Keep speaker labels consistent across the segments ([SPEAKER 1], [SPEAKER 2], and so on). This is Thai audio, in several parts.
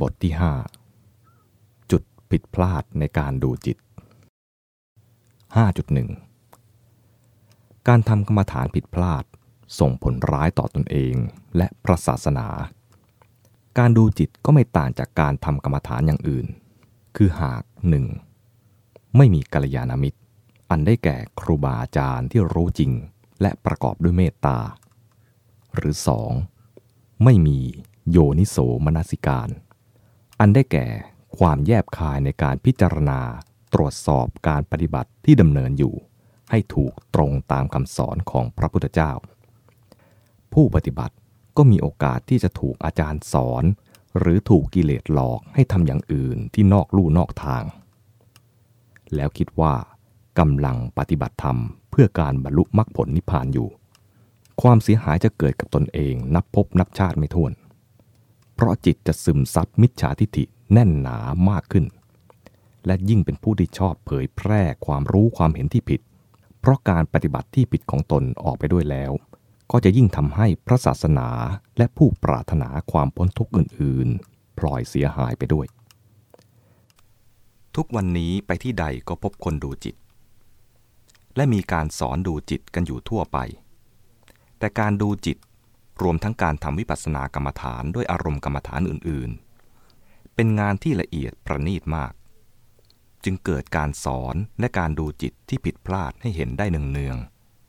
[SPEAKER 1] บทที่ 5 จุดผิดพลาดในการดูจิต 5.1 การทำกรรมฐานผิดพลาดส่งผลร้ายต่อตอนเองและพระศาสนา การดูจิตก็ไม่ต่างจากการทำกรรมฐานอย่างอื่น คือหาก 1. ไม่มีกัลยาณมิตร อันได้แก่ครูบาอาจารย์ที่รู้จริง และประกอบด้วยเมตตา หรือ 2. ไม่มีโยนิโสมนสิการ อันได้แก่ความแยบคายในการพิจารณา ตรวจสอบการปฏิบัติที่ดำเนินอยู่ ให้ถูกตรงตามคำสอนของพระพุทธเจ้า ผู้ปฏิบัติก็มีโอกาสที่จะถูกอาจารย์สอน หรือถูกกิเลสหลอกให้ทำอย่างอื่นที่นอกลู่นอกทาง แล้วคิดว่ากำลังปฏิบัติธรรมเพื่อการบรรลุมรรคผลนิพพานอยู่ ความเสียหายจะเกิดกับตนเองนับพบนับชาติไม่ถ้วน เพราะจิตจะซึมซับมิจฉาทิฐิแน่นหนามากขึ้น และยิ่งเป็นผู้ที่ชอบเผยแพร่ความรู้ความเห็นที่ผิด เพราะการปฏิบัติที่ผิดของตนออกไปด้วยแล้ว ก็จะยิ่งทำให้พระศาสนาและผู้ปรารถนาความพ้นทุกข์อื่นๆ พลอยเสียหายไปด้วย ทุกวันนี้ไปที่ใดก็พบคนดูจิต และมีการสอนดูจิตกันอยู่ทั่วไป แต่การดูจิต รวมทั้งการทำวิปัสสนากรรมฐานด้วยอารมณ์กรรมฐานอื่นๆ เป็นงานที่ละเอียดประณีตมาก จึงเกิดการสอนและการดูจิตที่ผิดพลาดให้เห็นได้เนือง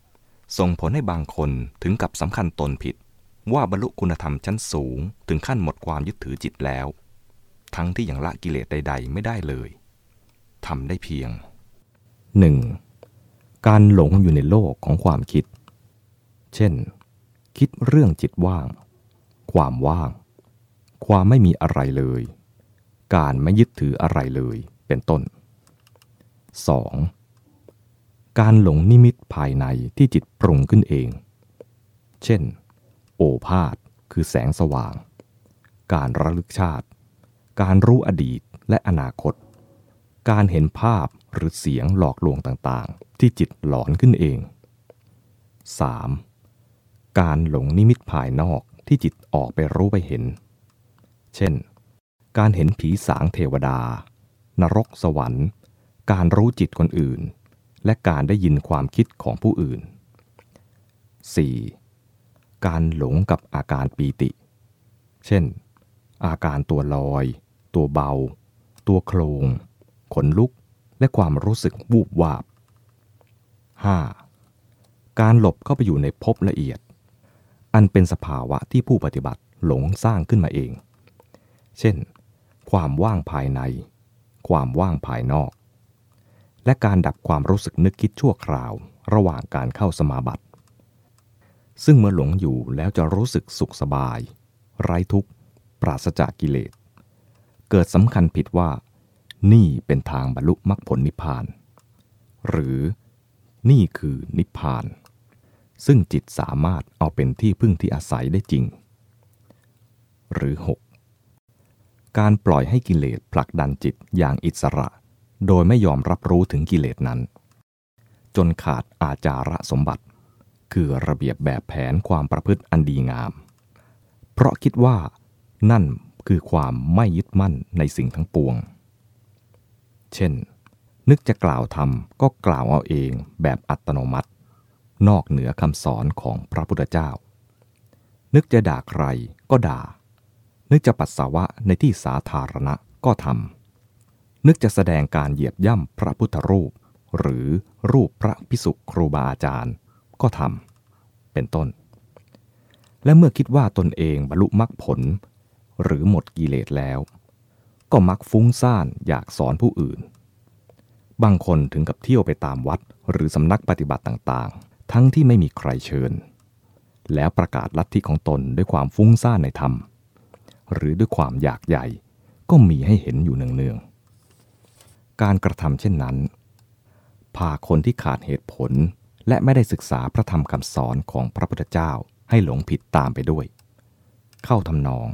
[SPEAKER 1] ๆ ส่งผลให้บางคนถึงกับสำคัญตนผิด ว่าบรรลุคุณธรรมชั้นสูง ถึงขั้นหมดความยึดถือจิตแล้ว ทั้งที่ยังละกิเลสใด ๆ ไม่ได้เลยทำได้เพียง 1. การหลงอยู่ในโลกของความคิด เช่น คิดเรื่องจิตว่าง ความว่าง ความไม่มีอะไรเลย การไม่ยึดถืออะไรเลยเป็นต้น 2. การหลงนิมิตภายในที่จิตปรุงขึ้นเอง เช่น โอภาษคือแสงสว่าง การระลึกชาติ การรู้อดีตและอนาคต การเห็นภาพหรือเสียงหลอกลวงต่างๆ ที่จิตหลอนขึ้นเอง 3. การหลงนิมิตภายนอกที่จิตออกไปรู้ไปเห็น เช่น การเห็นผีสางเทวดา นรกสวรรค์ การรู้จิตคนอื่น และการได้ยินความคิดของผู้อื่น 4. การหลงกับอาการปีติ เช่น อาการตัวลอย ตัวเบา ตัวโครงขนลุก และความรู้สึกวูบวาบ 5. การหลบเข้าไปอยู่ในภพละเอียด อันเป็นสภาวะที่ผู้ปฏิบัติหลงสร้างขึ้นมาเอง เช่น ความว่างภายใน ความว่างภายนอก และการดับความรู้สึกนึกคิดชั่วคราวระหว่างการเข้าสมาบัติ ซึ่งเมื่อหลงอยู่แล้วจะรู้สึกสุขสบาย ไร้ทุกข์ ปราศจากกิเลส เกิดสำคัญผิดว่า นี่เป็นทางบรรลุมรรคผลนิพพาน หรือนี่คือนิพพาน ซึ่งจิตสามารถเอาเป็นที่พึ่งที่อาศัยได้จริง หรือ 6. การปล่อยให้กิเลสผลักดันจิตอย่างอิสระ โดยไม่ยอมรับรู้ถึงกิเลสนั้น จนขาดอาจาระสมบัติ คือระเบียบแบบแผนความประพฤติอันดีงาม เพราะคิดว่า นั่นคือความไม่ยึดมั่นในสิ่งทั้งปวง เช่น นึกจะกล่าวทำก็กล่าวเอาเองแบบอัตโนมัติ นอกเหนือคำสอนของพระพุทธเจ้า นึกจะด่าใครก็ด่า นึกจะปัสสาวะในที่สาธารณะก็ทำ นึกจะแสดงการเหยียบย่ำพระพุทธรูป หรือรูปพระพิสุครูบาอาจารย์ ก็ทำ เป็นต้น และเมื่อคิดว่าตนเองบรรลุมรรคผล หรือหมดกิเลสแล้ว ก็มักฟุ้งซ่านอยากสอนผู้อื่น บางคนถึงกับเที่ยวไปตามวัดหรือสำนักปฏิบัติต่าง ทั้งที่ไม่มีใครเชิญ แล้วประกาศลัทธิของตนด้วยความฟุ้งซ่านในธรรม หรือด้วยความอยากใหญ่ก็มีให้เห็นอยู่เนืองๆการกระทำเช่นนั้น พาคนที่ขาดเหตุผลและไม่ได้ศึกษาพระธรรมคำสอนของพระพุทธเจ้าให้หลงผิดตามไปด้วย เข้าทำนอง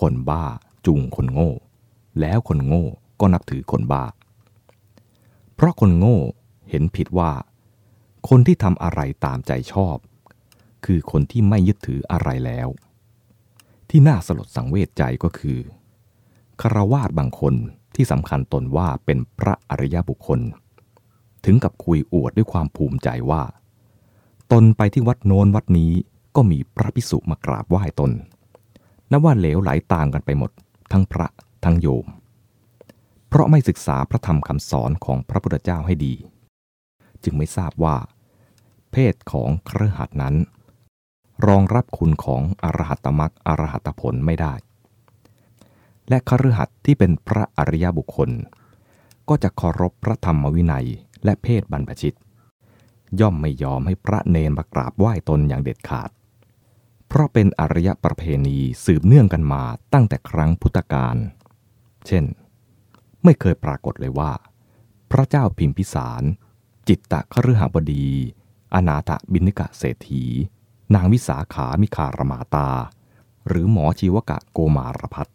[SPEAKER 1] คนบ้าจูงคนโง่ แล้วคนโง่ก็นับถือคนบ้า เพราะคนโง่เห็นผิดว่า คนที่ทำอะไรตามใจชอบ คือคนที่ไม่ยึดถืออะไรแล้ว ที่น่าสลดสังเวชใจก็คือคารวาสบางคนที่สำคัญตนว่าเป็นพระอริยบุคคล ถึงกับคุยอวดด้วยความภูมิใจว่า ตนไปที่วัดโน้นวัดนี้ก็มีพระพิสุมากราบไหว้ตนนับว่าเหลวไหลตามกันไปหมด ทั้งพระทั้งโยม เพราะไม่ศึกษาพระธรรมคำสอนของพระพุทธเจ้าให้ดี จึงไม่ทราบว่า เพศของเครือขัดนั้น รองรับคุณของอรหัตมรักอรหัตผลไม่ได้ และคฤหัสถ์ที่เป็นพระอริยบุคคล ก็จะเคารพพระธรรมวินัยและเพศบรรพชิต ย่อมไม่ยอมให้พระเนนมากราบไหว้ตนอย่างเด็ดขาด เพราะเป็นอริยประเพณีสืบเนื่องกันมาตั้งแต่ครั้งพุทธกาลเช่น ไม่เคยปรากฏเลยว่า พระเจ้าพิมพิสาร จิตตะคฤหบดี อนาถบินิกะเศรษฐี นางวิสาขามิคารมาตา หรือหมอชีวกะโกมารพัฒ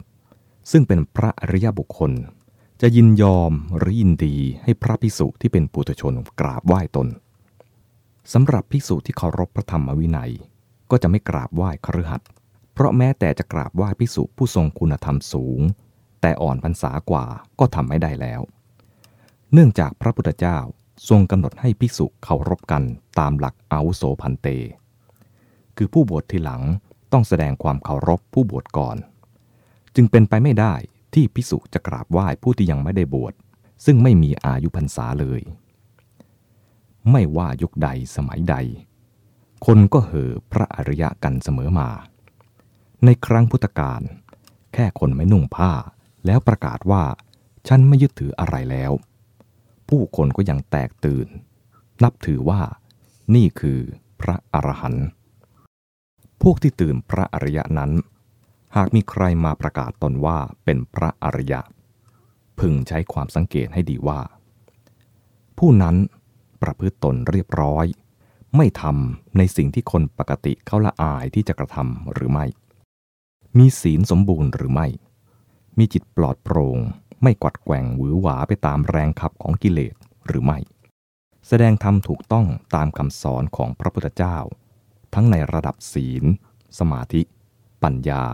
[SPEAKER 1] ซึ่งเป็นพระอริยบุคคล จะยินยอมหรือยินดีให้พระภิกษุที่เป็นปุถุชนกราบไหว้ตนสำหรับภิกษุที่เคารพพระธรรมวินัย ก็จะไม่กราบไหว้ครือขัดเพราะแม้แต่จะกราบไหว้ภิกษุผู้ทรงคุณธรรมสูง แต่อ่อนพรรษากว่าก็ทำไม่ได้แล้ว เนื่องจากพระพุทธเจ้า ทรงกำหนดให้ภิกษุเคารพกันตามหลักอาวุโสพันเต คือผู้บวชทีหลังต้องแสดงความเคารพผู้บวชก่อน จึงเป็นไปไม่ได้ที่ภิกษุจะกราบไหว้ผู้ที่ยังไม่ได้บวชซึ่งไม่มีอายุพรรษาเลย ไม่ว่ายุคใดสมัยใด คนก็เห่อพระอริยะกันเสมอมา ในครั้งพุทธกาลแค่คนไม่นุ่งผ้าแล้วประกาศว่า ฉันไม่ยึดถืออะไรแล้ว ผู้คนก็ยังแตกตื่น นับถือว่านี่คือพระอรหันต์พวกที่ตื่นพระอริยะนั้น หากมีใครมาประกาศตนว่าเป็นพระอริยะ พึงใช้ความสังเกตให้ดีว่า ผู้นั้นประพฤติตนเรียบร้อย ไม่ทำในสิ่งที่คนปกติเขาละอายที่จะกระทำหรือไม่ มีศีลสมบูรณ์หรือไม่ มีจิตปลอดโปร่ง ไม่กวัดแกว่งหวือหวาไปตามแรงขับของกิเลสหรือไม่ แสดงธรรมถูกต้องตามคำสอนของพระพุทธเจ้า ทั้งในระดับศีล สมาธิ ปัญญา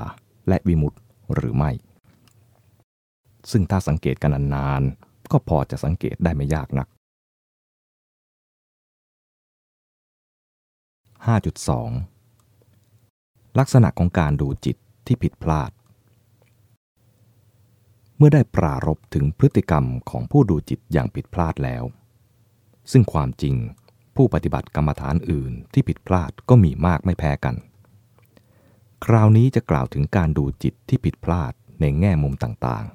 [SPEAKER 1] และวิมุตติหรือไม่ ซึ่งถ้าสังเกตกันนานๆก็พอจะสังเกตได้ไม่ยากนัก 5.2 ลักษณะของการดูจิตที่ผิดพลาด มื่อได้ปรารบถึงพฤติกรรมของผู้ดูจิตอย่างผิดพลาดแล้ว ซึ่งความจริงผู้ปฏิบัติกรรมฐานอื่นที่ผิดพลาดก็มีมากไม่แพ้กัน คราวนี้จะกล่าวถึงการดูจิตที่ผิดพลาดในแง่มุมต่าง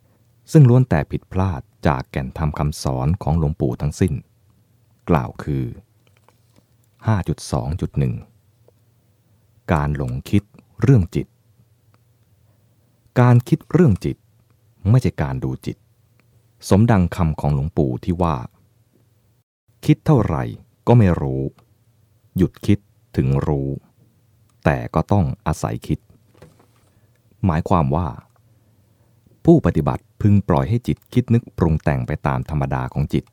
[SPEAKER 1] ๆ ซึ่งล้วนแต่ผิดพลาดจากแก่นธรรมคำสอนของหลวงปู่ทั้งสิ้น กล่าวคือ 5.2.1 การหลงคิดเรื่องจิต การคิดเรื่องจิต ไม่ใช่การดูจิต สมดังคำของหลวงปู่ที่ว่า คิดเท่าไหร่ก็ไม่รู้ หยุดคิดถึงรู้ แต่ก็ต้องอาศัยคิด หมายความว่า ผู้ปฏิบัติพึงปล่อยให้จิตคิดนึกปรุงแต่งไปตามธรรมดาของจิต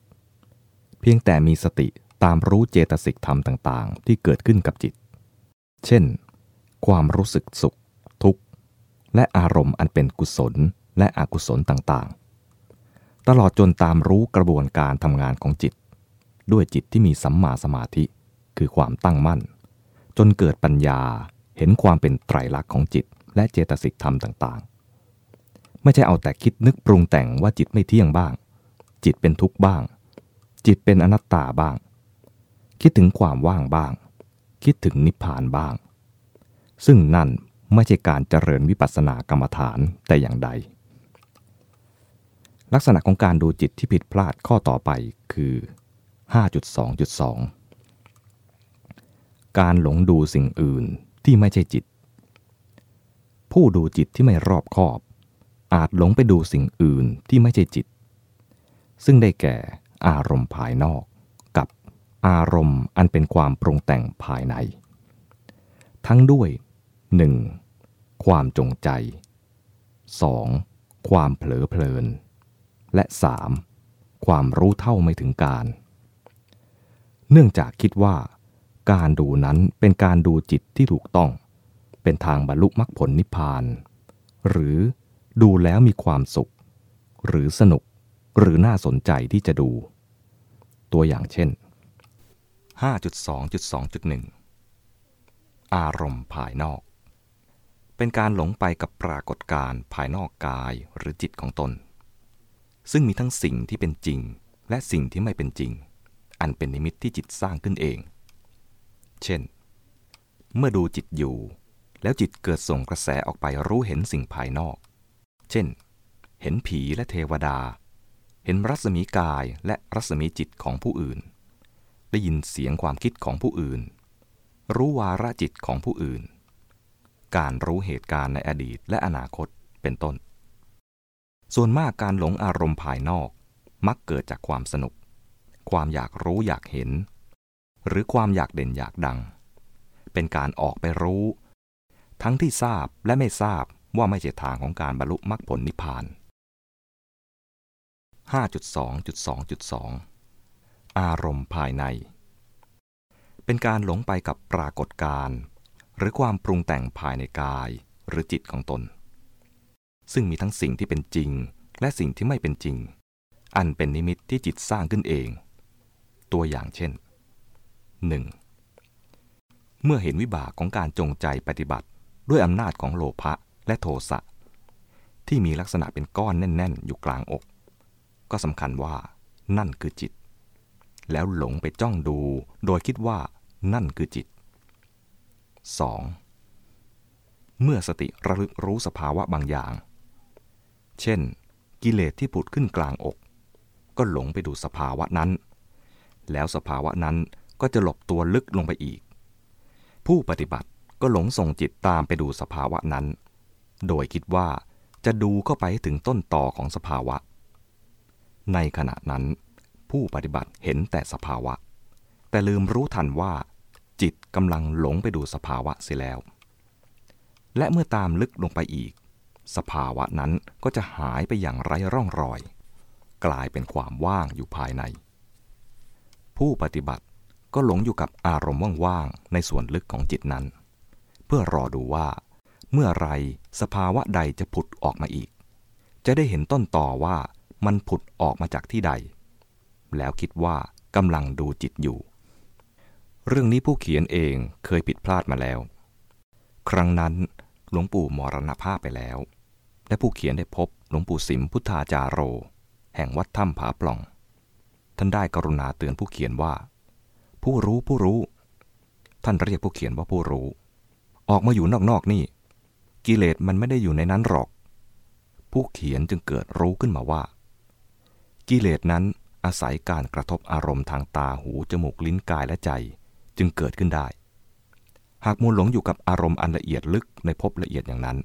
[SPEAKER 1] เพียงแต่มีสติตามรู้เจตสิกธรรมต่าง ๆ ที่เกิดขึ้นกับจิต เช่น ความรู้สึกสุข ทุกข์ และอารมณ์อันเป็นกุศล และอกุศลต่างๆ ตลอดจนตามรู้กระบวนการทำงานของจิต ด้วยจิตที่มีสัมมาสมาธิคือความตั้งมั่น จนเกิดปัญญาเห็นความเป็นไตรลักษณ์ของจิต และเจตสิกธรรมต่างๆ ไม่ใช่เอาแต่คิดนึกปรุงแต่งว่าจิตไม่เที่ยงบ้าง จิตเป็นทุกข์บ้าง จิตเป็นอนัตตาบ้าง คิดถึงความว่างบ้าง คิดถึงนิพพานบ้าง ซึ่งนั่นไม่ใช่การเจริญวิปัสสนากรรมฐานแต่อย่างใด ลักษณะของการดูจิตที่ผิดพลาดข้อต่อไปคือ 5.2.2 การหลงดูสิ่งอื่นที่ไม่ใช่จิต ผู้ดูจิตที่ไม่รอบคอบ อาจหลงไปดูสิ่งอื่นที่ไม่ใช่จิต ซึ่งได้แก่อารมณ์ภายนอกกับอารมณ์อันเป็นความปรุงแต่งภายใน ทั้งด้วย 1. ความจงใจ 2. ความเผลอเพลิน และ 3. ความรู้เท่าไม่ถึงการ เนื่องจากคิดว่า การดูนั้นเป็นการดูจิตที่ถูกต้อง เป็นทางบรรลุมรรคผลนิพพาน หรือดูแล้วมีความสุข หรือสนุกหรือน่าสนใจที่จะดู ตัวอย่างเช่น 5.2.2.1 อารมณ์ภายนอก เป็นการหลงไปกับปรากฏการณ์ภายนอกกายหรือจิตของตน ซึ่งมีทั้งสิ่งที่เป็นจริง และสิ่งที่ไม่เป็นจริง อันเป็นนิมิตที่จิตสร้างขึ้นเอง เช่น เมื่อดูจิตอยู่ แล้วจิตเกิดส่งกระแสออกไปรู้เห็นสิ่งภายนอก เช่น เห็นผีและเทวดา เห็นรัศมีกายและรัศมีจิตของผู้อื่น ได้ยินเสียงความคิดของผู้อื่น รู้วาระจิตของผู้อื่น การรู้เหตุการณ์ในอดีตและอนาคตเป็นต้น ส่วนมากการหลงอารมณ์ภายนอก มักเกิดจากความสนุก ความอยากรู้อยากเห็น หรือความอยากเด่นอยากดัง เป็นการออกไปรู้ ทั้งที่ทราบและไม่ทราบว่าไม่ใช่ทางของการบรรลุมรรคผลนิพพาน 5.2.2.2 อารมณ์ภายใน เป็นการหลงไปกับปรากฏการณ์หรือความปรุงแต่งภายในกายหรือจิตของตน ซึ่งมีทั้งสิ่งที่เป็นจริง และสิ่งที่ไม่เป็นจริง อันเป็นนิมิตที่จิตสร้างขึ้นเอง ตัวอย่างเช่น 1. เมื่อเห็นวิบากของการจงใจปฏิบัติ ด้วยอำนาจของโลภะและโทสะที่มีลักษณะเป็นก้อนแน่น ๆ อยู่กลางอก ก็สำคัญว่า นั่นคือจิต แล้วหลงไปจ้องดู โดยคิดว่า นั่นคือจิต 2. เมื่อสติระลึกรู้สภาวะบางอย่าง เช่น กิเลสที่ผุดขึ้นกลางอก ก็หลงไปดูสภาวะนั้น แล้วสภาวะนั้นก็จะหลบตัวลึกลงไปอีก ผู้ปฏิบัติก็หลงส่งจิตตามไปดูสภาวะนั้น โดยคิดว่าจะดูเข้าไปถึงต้นต่อของสภาวะ ในขณะนั้น ผู้ปฏิบัติเห็นแต่สภาวะ แต่ลืมรู้ทันว่า จิตกำลังหลงไปดูสภาวะเสียแล้ว และเมื่อตามลึกลงไปอีก สภาวะนั้นก็จะหายไปอย่างไร้ร่องรอย กลายเป็นความว่างอยู่ภายใน ผู้ปฏิบัติก็หลงอยู่กับอารมณ์ว่างๆในส่วนลึกของจิตนั้น เพื่อรอดูว่า เมื่อไรสภาวะใดจะผุดออกมาอีก จะได้เห็นต้นต่อว่ามันผุดออกมาจากที่ใด แล้วคิดว่ากำลังดูจิตอยู่ เรื่องนี้ผู้เขียนเองเคยผิดพลาดมาแล้ว ครั้งนั้น หลวงปู่มรณภาพไปแล้ว และผู้เขียนได้พบหลวงปู่สิมพุทธาจารโร แห่งวัดถ้ำผาปล่อง ท่านได้กรุณาเตือนผู้เขียนว่า ผู้รู้ผู้รู้ ท่านเรียกผู้เขียนว่าผู้รู้ ออกมาอยู่นอกๆนี่ กิเลสมันไม่ได้อยู่ในนั้นหรอก ผู้เขียนจึงเกิดรู้ขึ้นมาว่า กิเลสนั้นอาศัยการกระทบอารมณ์ทางตาหูจมูกลิ้นกายและใจ จึงเกิดขึ้นได้ หากมัวหลงอยู่กับอารมณ์อันละเอียดลึกในภพละเอียดอย่างนั้น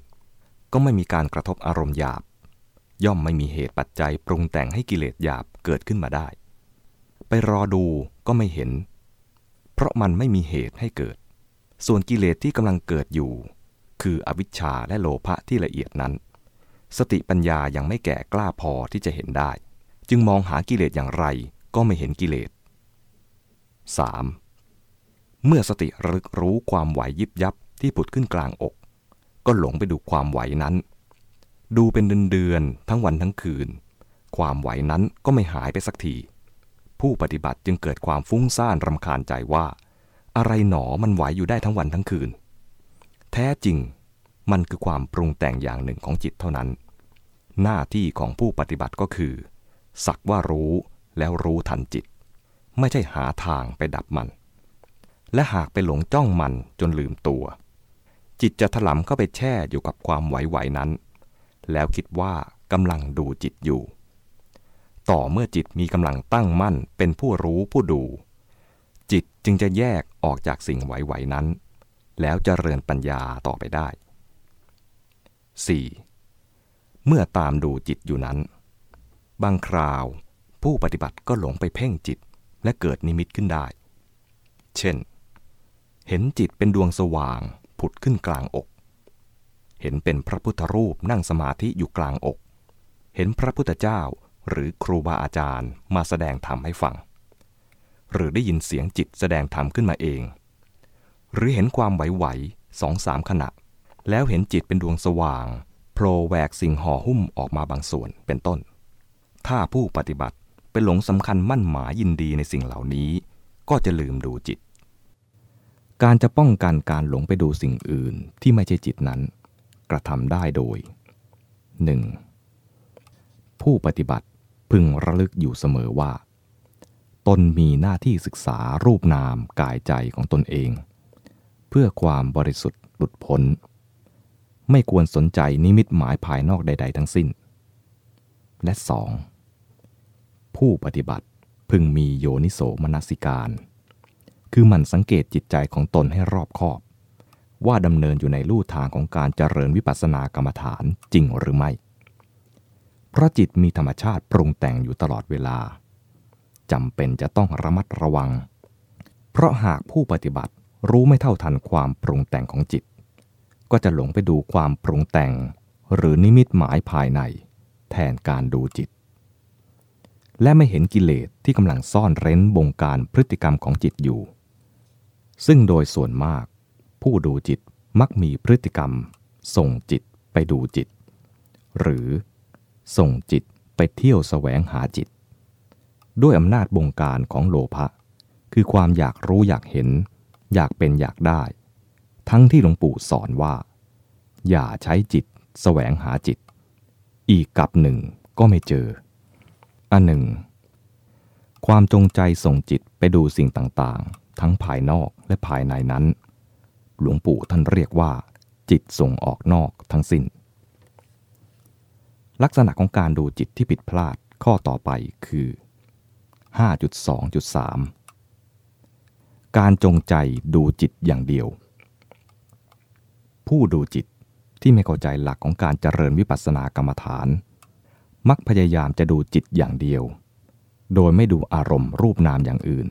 [SPEAKER 1] ก็ไม่มีการกระทบอารมณ์หยาบ ย่อมไม่มีเหตุปัจจัยปรุงแต่งให้กิเลสหยาบเกิดขึ้นมาได้ ไปรอดูก็ไม่เห็น เพราะมันไม่มีเหตุให้เกิด ส่วนกิเลสที่กำลังเกิดอยู่ คืออวิชชาและโลภะที่ละเอียดนั้น สติปัญญายังไม่แก่กล้าพอที่จะเห็นได้ จึงมองหากิเลสอย่างไรก็ไม่เห็นกิเลส 3. เมื่อสติระลึกรู้ความไหวยิบยับที่ผุดขึ้นกลางอก ก็หลงไปดูความไหวนั้น ดูเป็นเดือนเดือนๆทั้งวันทั้งคืน ความไหวนั้นก็ไม่หายไปสักที ผู้ปฏิบัติจึงเกิดความฟุ้งซ่านรำคาญใจว่า อะไรหนอมันไหวอยู่ได้ทั้งวันทั้งคืน แท้จริงมันคือความปรุงแต่งอย่างหนึ่งของจิตเท่านั้น หน้าที่ของผู้ปฏิบัติก็คือ สักว่ารู้แล้วรู้ทันจิต ไม่ใช่หาทางไปดับมัน และหากไปหลงจ้องมันจนลืมตัว จิตจะถลำเข้าไปแช่อยู่กับความไหวๆนั้น แล้วคิดว่ากำลังดูจิตอยู่ ต่อเมื่อจิตมีกำลังตั้งมั่นเป็นผู้รู้ผู้ดู จิตจึงจะแยกออกจากสิ่งไหวๆนั้น แล้วจเจริญปัญญาต่อไปได้ 4. เมื่อตามดูจิตอยู่นั้น บางคราวผู้ปฏิบัติก็หลงไปเพ่งจิตและเกิดนิมิตขึ้นได้ เช่น เห็นจิตเป็นดวงสว่าง ผุดขึ้นกลางอก เห็นเป็นพระพุทธรูปนั่งสมาธิอยู่กลางอก เห็นพระพุทธเจ้าหรือครูบาอาจารย์มาแสดงธรรมให้ฟัง หรือได้ยินเสียงจิตแสดงธรรมขึ้นมาเอง หรือเห็นความไหวๆสองสามขณะ แล้วเห็นจิตเป็นดวงสว่างโผล่แหวกสิ่งห่อหุ้มออกมาบางส่วนเป็นต้น ถ้าผู้ปฏิบัติไปหลงสำคัญมั่นหมายยินดีในสิ่งเหล่านี้ ก็จะลืมดูจิต การจะป้องกันการหลงไปดูสิ่งอื่นที่ไม่ใช่จิตนั้น กระทำได้โดย 1. ผู้ปฏิบัติพึงระลึกอยู่เสมอว่า ตนมีหน้าที่ศึกษารูปนามกายใจของตนเอง เพื่อความบริสุทธิ์หลุดพ้น ไม่ควรสนใจนิมิตหมายภายนอกใด ๆ ทั้งสิ้น และ 2. ผู้ปฏิบัติพึงมีโยนิโสมนสิการ คือมันสังเกตจิตใจของตนให้รอบคอบ ว่าดำเนินอยู่ในลู่ทางของการเจริญวิปัสสนากรรมฐานจริงหรือไม่ เพราะจิตมีธรรมชาติปรุงแต่งอยู่ตลอดเวลาจำเป็นจะต้องระมัดระวัง เพราะหากผู้ปฏิบัติรู้ไม่เท่าทันความปรุงแต่งของจิต ก็จะหลงไปดูความปรุงแต่ง หรือนิมิตหมายภายใน แทนการดูจิต และไม่เห็นกิเลสที่กำลังซ่อนเร้นบงการพฤติกรรมของจิตอยู่ ซึ่งโดยส่วนมาก ผู้ดูจิตมักมีพฤติกรรม ส่งจิตไปดูจิต หรือส่งจิตไปเที่ยวแสวงหาจิต ด้วยอำนาจบงการของโลภะคือความอยากรู้อยากเห็น อยากเป็นอยากได้ ทั้งที่หลวงปู่สอนว่า อย่าใช้จิตแสวงหาจิต อีกกับหนึ่งก็ไม่เจอ อันหนึ่ง ความจงใจส่งจิตไปดูสิ่งต่างๆ ทั้งภายนอกและภายในนั้น หลวงปู่ท่านเรียกว่า จิตส่งออกนอกทั้งสิ้น ลักษณะของการดูจิตที่ผิดพลาดข้อต่อไปคือ 5.2.3 การจงใจดูจิตอย่างเดียว ผู้ดูจิตที่ไม่เข้าใจหลักของการเจริญวิปัสสนากรรมฐาน มักพยายามจะดูจิตอย่างเดียว โดยไม่ดูอารมณ์รูปนามอย่างอื่น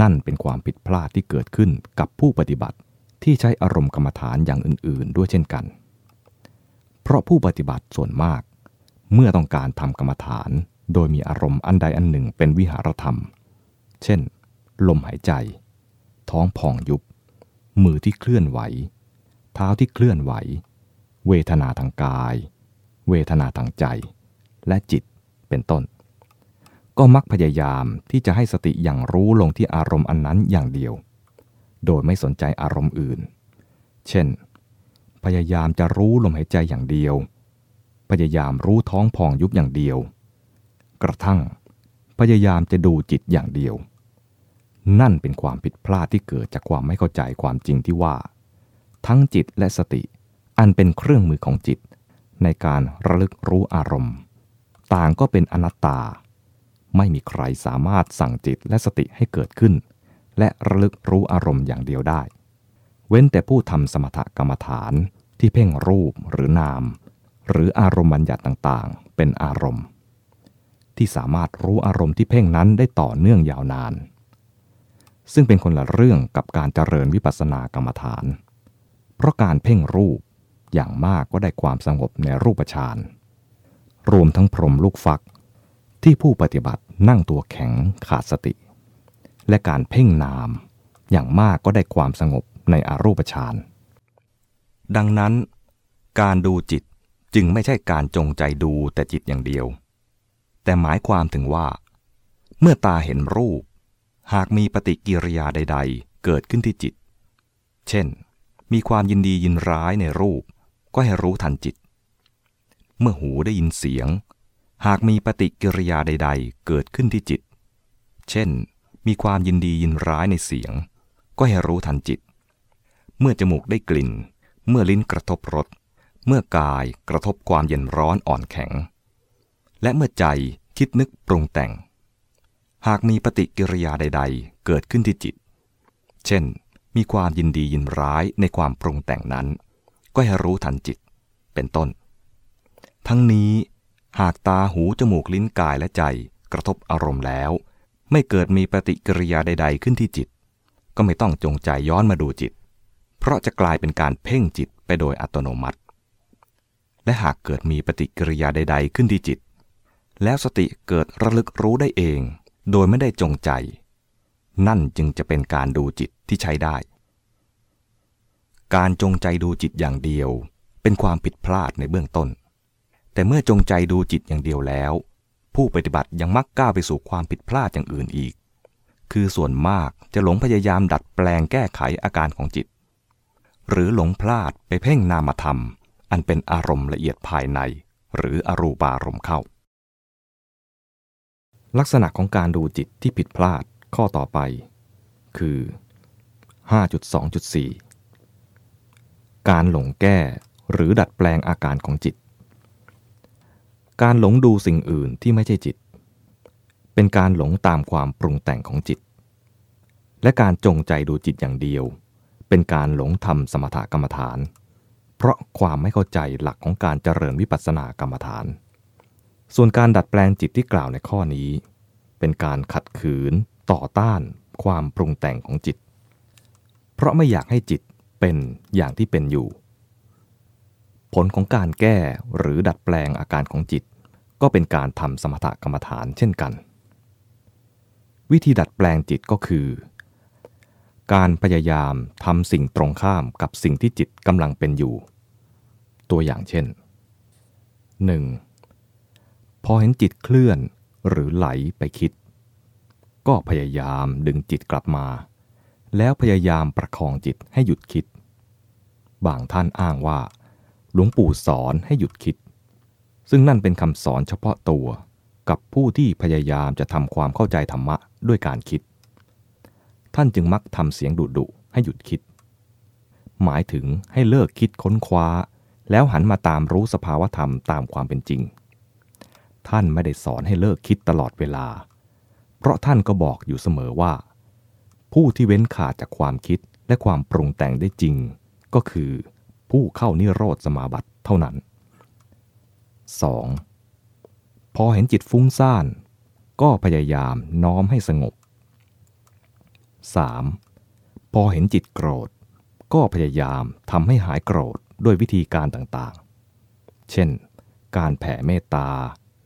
[SPEAKER 1] นั่นเป็นความผิดพลาดที่เกิดขึ้นกับผู้ปฏิบัติที่ใช้อารมณ์กรรมฐานอย่างอื่น ๆ ด้วยเช่นกัน เพราะผู้ปฏิบัติส่วนมาก เมื่อต้องการทำกรรมฐาน โดยมีอารมณ์อันใดอันหนึ่งเป็นวิหารธรรม เช่น ลมหายใจ ท้องผ่องยุบ มือที่เคลื่อนไหว เท้าที่เคลื่อนไหว เวทนาทางกาย เวทนาทางใจ และจิตเป็นต้น ก็มักพยายามที่จะให้สติอย่างรู้ลงที่อารมณ์อันนั้นอย่างเดียว โดยไม่สนใจอารมณ์อื่น เช่น พยายามจะรู้ลมหายใจอย่างเดียว พยายามรู้ท้องพองยุบอย่างเดียว กระทั่ง พยายามจะดูจิตอย่างเดียว นั่นเป็นความผิดพลาดที่เกิดจากความไม่เข้าใจความจริงที่ว่า ทั้งจิตและสติ อันเป็นเครื่องมือของจิต ในการระลึกรู้อารมณ์ ต่างก็เป็นอนัตตา ไม่มีใครสามารถสั่งจิตและสติให้เกิดขึ้น และระลึกรู้อารมณ์อย่างเดียวได้ เว้นแต่ผู้ทำสมถกรรมฐานที่เพ่งรูปหรือนาม หรืออารมณ์บัญญัติต่างๆ เป็นอารมณ์ ที่สามารถรู้อารมณ์ที่เพ่งนั้นได้ต่อเนื่องยาวนาน ซึ่งเป็นคนละเรื่องกับการเจริญวิปัสสนากรรมฐาน เพราะการเพ่งรูปอย่างมากก็ได้ความสงบในรูปฌานรวมทั้งพรหมลูกฟัก ที่ผู้ปฏิบัตินั่งตัวแข็งขาดสติ และการเพ่งนาม อย่างมากก็ได้ความสงบในอารูปฌานดังนั้น การดูจิตจึงไม่ใช่การจงใจดูแต่จิตอย่างเดียว แต่หมายความถึงว่า เมื่อตาเห็นรูป หากมีปฏิกิริยาใด ๆ เกิดขึ้นที่จิต เช่น มีความยินดียินร้ายในรูป ก็ให้รู้ทันจิต เมื่อหูได้ยินเสียง หากมีปฏิกิริยาใด ๆ เกิดขึ้นที่จิต เช่น มีความยินดียินร้ายในเสียง ก็ให้รู้ทันจิต เมื่อจมูกได้กลิ่น เมื่อลิ้นกระทบรส เมื่อกายกระทบความเย็นร้อนอ่อนแข็ง และเมื่อใจคิดนึกปรุงแต่ง หากมีปฏิกิริยาใด ๆ เกิดขึ้นที่จิต เช่น มีความยินดียินร้ายในความปรุงแต่งนั้น ก็ให้รู้ทันจิต เป็นต้น ทั้งนี้ หากตาหูจมูกลิ้นกายและใจกระทบอารมณ์แล้ว ไม่เกิดมีปฏิกิริยาใด ๆ ขึ้นที่จิต ก็ไม่ต้องจงใจย้อนมาดูจิต เพราะจะกลายเป็นการเพ่งจิตไปโดยอัตโนมัติ และหากเกิดมีปฏิกิริยาใด ๆ ขึ้นที่จิต แล้วสติเกิดระลึกรู้ได้เอง โดยไม่ได้จงใจ นั่นจึงจะเป็นการดูจิตที่ใช้ได้ การจงใจดูจิตอย่างเดียว เป็นความผิดพลาดในเบื้องต้น แต่เมื่อจงใจดูจิตอย่างเดียวแล้ว ผู้ปฏิบัติยังมักก้าวไปสู่ความผิดพลาดอย่างอื่นอีก คือส่วนมากจะหลงพยายามดัดแปลงแก้ไขอาการของจิต หรือหลงพลาดไปเพ่งนามธรรม อันเป็นอารมณ์ละเอียดภายใน หรืออรูปารมณ์เข้า ลักษณะของการดูจิตที่ผิดพลาดข้อต่อไป คือ 5.2.4 การหลงแก้หรือดัดแปลงอาการของจิต การหลงดูสิ่งอื่นที่ไม่ใช่จิต เป็นการหลงตามความปรุงแต่งของจิต และการจงใจดูจิตอย่างเดียว เป็นการหลงทำสมถกรรมฐาน เพราะความไม่เข้าใจหลักของการเจริญวิปัสสนากรรมฐาน ส่วนการดัดแปลงจิตที่กล่าวในข้อนี้ เป็นการขัดขืน ต่อต้าน ความปรุงแต่งของจิต เพราะไม่อยากให้จิตเป็นอย่างที่เป็นอยู่ ผลของการแก้หรือดัดแปลงอาการของจิต ก็เป็นการทำสมถกรรมฐานเช่นกัน วิธีดัดแปลงจิตก็คือ การพยายามทำสิ่งตรงข้ามกับสิ่งที่จิตกำลังเป็นอยู่ ตัวอย่างเช่น 1. พอเห็นจิตเคลื่อนหรือไหลไปคิด ก็พยายามดึงจิตกลับมา แล้วพยายามประคองจิตให้หยุดคิด บางท่านอ้างว่า ลวงปู่สอนให้หยุดคิด ซึ่งนั่นเป็นคำสอนเฉพาะตัวกับผู้ที่พยายามจะทำความเข้าใจธรรมะด้วยการคิด ท่านจึงมักทำเสียงดุดุให้หยุดคิด หมายถึงให้เลิกคิดค้นคว้า แล้วหันมาตามรู้สภาวธรรมตามความเป็นจริง ท่านไม่ได้สอนให้เลิกคิดตลอดเวลา เพราะท่านก็บอกอยู่เสมอว่า ผู้ที่เว้นขาดจากความคิดและความปรุงแต่งได้จริง ก็คือ ผู้เข้านิโรธสมาบัติเท่านั้น 2. พอเห็นจิตฟุ้งซ่าน ก็พยายามน้อมให้สงบ 3. พอเห็นจิตโกรธ ก็พยายามทำให้หายโกรธด้วยวิธีการต่างๆ เช่น การแผ่เมตตา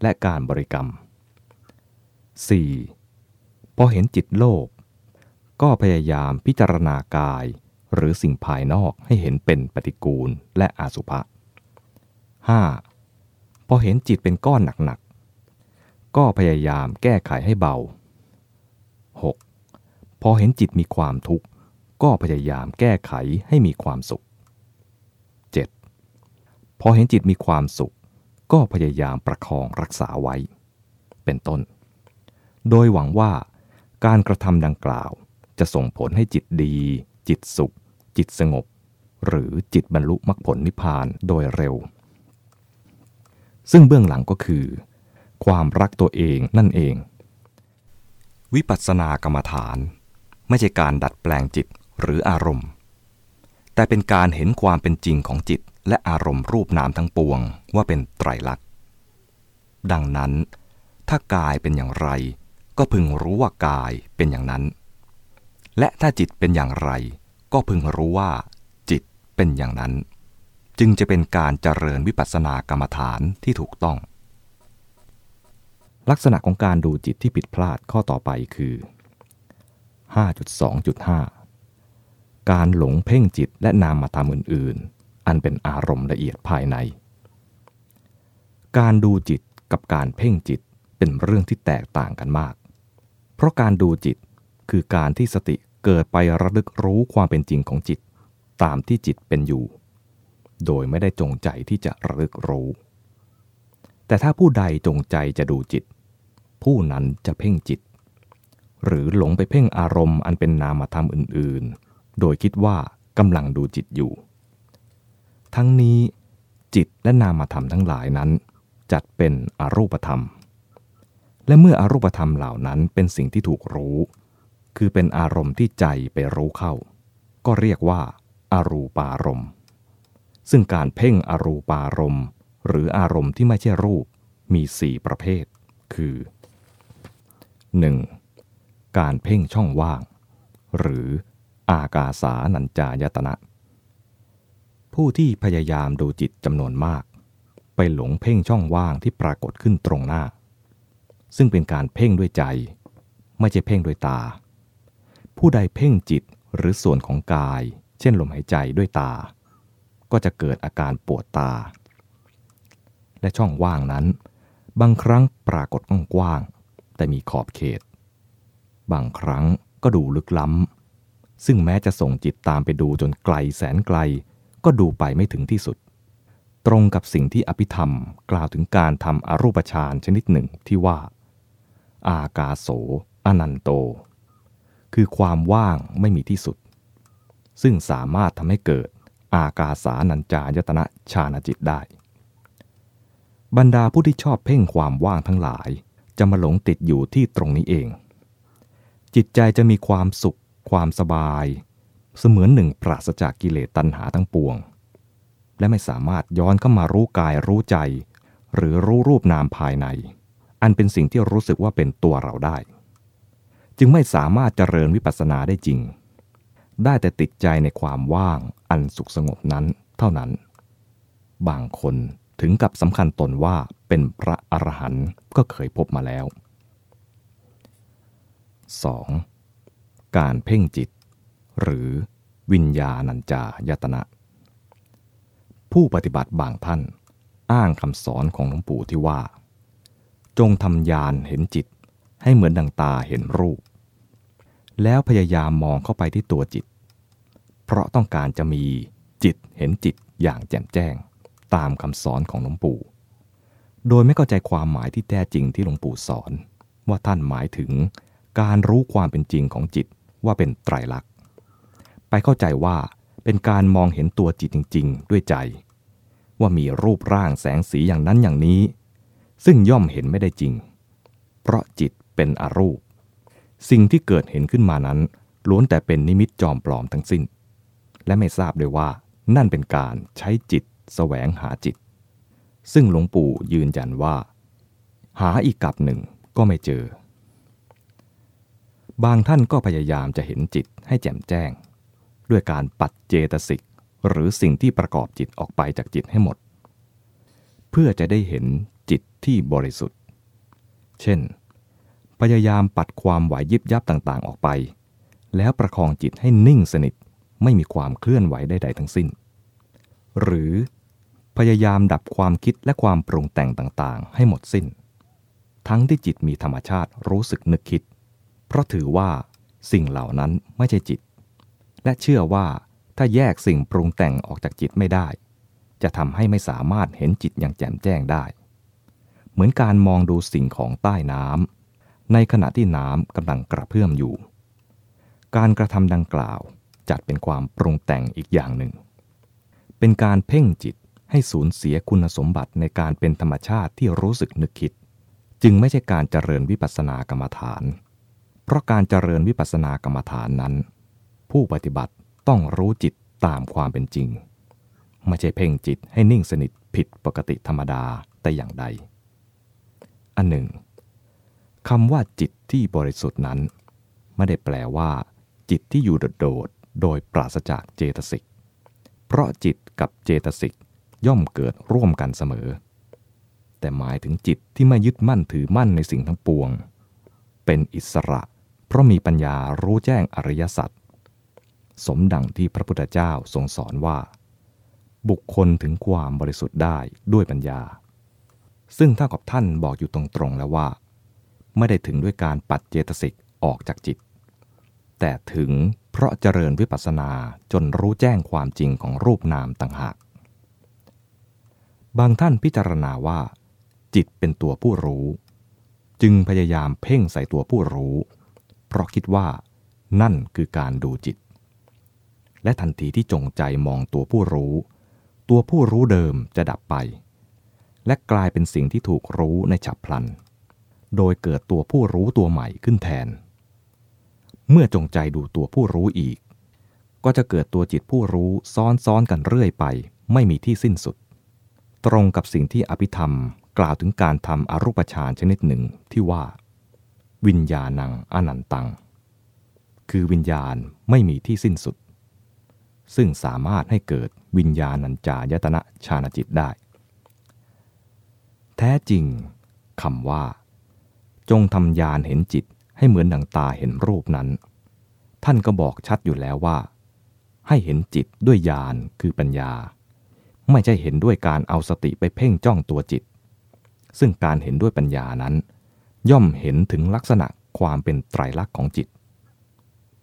[SPEAKER 1] และการบริกรรม 4. พอเห็นจิตโลภก็พยายามพิจารณากาย หรือสิ่งภายนอกให้เห็นเป็นปฏิกูลและอาสุภะ 5. พอเห็นจิตเป็นก้อนหนักๆ ก็พยายามแก้ไขให้เบา 6. พอเห็นจิตมีความทุกข์ ก็พยายามแก้ไขให้มีความสุข 7. พอเห็นจิตมีความสุข ก็พยายามประคองรักษาไว้ เป็นต้น โดยหวังว่าการกระทำดังกล่าวจะส่งผลให้จิตดี จิตสุข จิตสงบ หรือจิตบรรลุมรรคผลนิพพานโดยเร็ว ซึ่งเบื้องหลังก็คือ ความรักตัวเองนั่นเอง วิปัสสนากรรมฐาน ไม่ใช่การดัดแปลงจิตหรืออารมณ์ แต่เป็นการเห็นความเป็นจริงของจิตและอารมณ์รูปนามทั้งปวงว่าเป็นไตรลักษณ์ดังนั้น ถ้ากายเป็นอย่างไร ก็พึงรู้ว่ากายเป็นอย่างนั้น และถ้าจิตเป็นอย่างไร ก็พึงรู้ว่าจิตเป็นอย่างนั้น จึงจะเป็นการเจริญวิปัสสนากรรมฐานที่ถูกต้อง ลักษณะของการดูจิตที่ผิดพลาดข้อต่อไปคือ 5.2.5 การหลงเพ่งจิตและนามธรรมอื่น ๆ อันเป็นอารมณ์ละเอียดภายใน การดูจิตกับการเพ่งจิตเป็นเรื่องที่แตกต่างกันมาก เพราะการดูจิตคือการที่สติ เกิดไประลึกรู้ความเป็นจริงของจิต ตามที่จิตเป็นอยู่ โดยไม่ได้จงใจที่จะระลึกรู้ แต่ถ้าผู้ใดจงใจจะดูจิต ผู้นั้นจะเพ่งจิต หรือหลงไปเพ่งอารมณ์อันเป็นนามธรรมอื่น ๆ โดยคิดว่ากำลังดูจิตอยู่ ทั้งนี้จิตและนามธรรมทั้งหลายนั้น จัดเป็นอรูปธรรม และเมื่ออรูปธรรมเหล่านั้นเป็นสิ่งที่ถูกรู้ คือเป็นอารมณ์ที่ใจไปรู้เข้า ก็เรียกว่าอารูปารมณ์ ซึ่งการเพ่งอรูปารมณ์หรืออารมณ์ที่ไม่ใช่รูปมีสี่ประเภท คือ 1. การเพ่งช่องว่าง หรืออากาสานัญจายตนะ ผู้ที่พยายามดูจิตจำนวนมาก ไปหลงเพ่งช่องว่างที่ปรากฏขึ้นตรงหน้า ซึ่งเป็นการเพ่งด้วยใจ ไม่ใช่เพ่งด้วยตา ผู้ใดเพ่งจิตหรือส่วนของกาย เช่นลมหายใจด้วยตา ก็จะเกิดอาการปวดตา และช่องว่างนั้น บางครั้งปรากฏกว้างๆแต่มีขอบเขต บางครั้งก็ดูลึกล้ำ ซึ่งแม้จะส่งจิตตามไปดูจนไกลแสนไกล ก็ดูไปไม่ถึงที่สุด ตรงกับสิ่งที่อภิธรรมกล่าวถึงการทำอรูปฌานชนิดหนึ่งที่ว่า อากาโสอนันโต คือความว่างไม่มีที่สุด ซึ่งสามารถทำให้เกิดอากาสานัญจายตนะฌานจิตได้ บรรดาผู้ที่ชอบเพ่งความว่างทั้งหลาย จะมาหลงติดอยู่ที่ตรงนี้เอง จิตใจจะมีความสุข ความสบาย เสมือนหนึ่งปราศจากกิเลสตัณหาทั้งปวง และไม่สามารถย้อนเข้ามารู้กายรู้ใจ หรือรู้รูปนามภายใน อันเป็นสิ่งที่รู้สึกว่าเป็นตัวเราได้ จึงไม่สามารถเจริญวิปัสสนาได้จริง ได้แต่ติดใจในความว่างอันสุขสงบนั้นเท่านั้น บางคนถึงกับสำคัญตนว่าเป็นพระอรหันต์ก็เคยพบมาแล้ว 2. การเพ่งจิต หรือวิญญาณัญจายตนะ ผู้ปฏิบัติบางท่านอ้างคำสอนของหลวงปู่ที่ว่า จงทำยานเห็นจิตให้เหมือนดังตาเห็นรูป แล้วพยายามมองเข้าไปที่ตัวจิต เพราะต้องการจะมีจิตเห็นจิตอย่างแจ่มแจ้ง ตามคำสอนของหลวงปู่ โดยไม่เข้าใจความหมายที่แท้จริงที่หลวงปู่สอน ว่าท่านหมายถึงการรู้ความเป็นจริงของจิตว่าเป็นไตรลักษณ์ ไปเข้าใจว่าเป็นการมองเห็นตัวจิตจริง ๆ ด้วยใจ ว่ามีรูปร่างแสงสีอย่างนั้นอย่างนี้ ซึ่งย่อมเห็นไม่ได้จริง เพราะจิตเป็นอรูป สิ่งที่เกิดเห็นขึ้นมานั้น ล้วนแต่เป็นนิมิตจอมปลอมทั้งสิ้น และไม่ทราบด้วยว่านั่นเป็นการใช้จิตแสวงหาจิต ซึ่งหลวงปู่ยืนยันว่า หาอีกกับหนึ่งก็ไม่เจอ บางท่านก็พยายามจะเห็นจิตให้แจ่มแจ้ง ด้วยการปัดเจตสิกหรือสิ่งที่ประกอบจิตออกไปจากจิตให้หมด เพื่อจะได้เห็นจิตที่บริสุทธิ์ เช่น พยายามปัดความไหวยิบยับต่างๆ ออกไป แล้วประคองจิตให้นิ่งสนิทไม่มีความเคลื่อนไหวใดๆทั้งสิ้น หรือพยายามดับความคิดและความปรุงแต่งต่างๆ ให้หมดสิ้น ทั้งที่จิตมีธรรมชาติรู้สึกนึกคิด เพราะถือว่าสิ่งเหล่านั้นไม่ใช่จิต และเชื่อว่าถ้าแยกสิ่งปรุงแต่งออกจากจิตไม่ได้ จะทำให้ไม่สามารถเห็นจิตอย่างแจ่มแจ้งได้ เหมือนการมองดูสิ่งของใต้น้ำ ในขณะที่น้ำกำลังกระเพื่อมอยู่ การกระทำดังกล่าวจัดเป็นความปรุงแต่งอีกอย่างหนึ่ง เป็นการเพ่งจิตให้สูญเสียคุณสมบัติในการเป็นธรรมชาติที่รู้สึกนึกคิด จึงไม่ใช่การเจริญวิปัสสนากรรมฐาน เพราะการเจริญวิปัสสนากรรมฐานนั้น ผู้ปฏิบัติต้องรู้จิตตามความเป็นจริง ไม่ใช่เพ่งจิตให้นิ่งสนิทผิดปกติธรรมดาแต่อย่างใด อันหนึ่ง คำว่าจิตที่บริสุทธิ์นั้น ไม่ได้แปลว่า จิตที่อยู่โดดโดยปราศจากเจตสิก เพราะจิตกับเจตสิกย่อมเกิดร่วมกันเสมอ แต่หมายถึงจิตที่ไม่ยึดมั่นถือมั่นในสิ่งทั้งปวง เป็นอิสระ เพราะมีปัญญารู้แจ้งอริยสัจ สมดังที่พระพุทธเจ้าทรงสอนว่า บุคคลถึงความบริสุทธิ์ได้ด้วยปัญญา ซึ่งเท่ากับท่านบอกอยู่ตรงๆแล้วว่า ไม่ได้ถึงด้วยการปัดเจตสิกออกจากจิต แต่ถึงเพราะเจริญวิปัสสนาจนรู้แจ้งความจริงของรูปนามต่างหาก บางท่านพิจารณาว่า จิตเป็นตัวผู้รู้ จึงพยายามเพ่งใส่ตัวผู้รู้ เพราะคิดว่า นั่นคือการดูจิต และทันทีที่จงใจมองตัวผู้รู้ ตัวผู้รู้เดิมจะดับไป และกลายเป็นสิ่งที่ถูกรู้ในฉับพลัน โดยเกิดตัวผู้รู้ตัวใหม่ขึ้นแทน เมื่อจงใจดูตัวผู้รู้อีก ก็จะเกิดตัวจิตผู้รู้ซ้อนๆกันเรื่อยไป ไม่มีที่สิ้นสุด ตรงกับสิ่งที่อภิธรรมกล่าวถึงการทำอรูปฌานชนิดหนึ่งที่ว่า วิญญาณังอนันตัง คือวิญญาณไม่มีที่สิ้นสุด ซึ่งสามารถให้เกิดวิญญาณัญจายตนะฌานจิตได้ แท้จริงคำว่า จงทำยานเห็นจิตให้เหมือนดังตาเห็นรูปนั้น ท่านก็บอกชัดอยู่แล้วว่า ให้เห็นจิตด้วยญาณคือปัญญา ไม่ใช่เห็นด้วยการเอาสติไปเพ่งจ้องตัวจิต ซึ่งการเห็นด้วยปัญญานั้น ย่อมเห็นถึงลักษณะความเป็นไตรลักษณ์ของจิต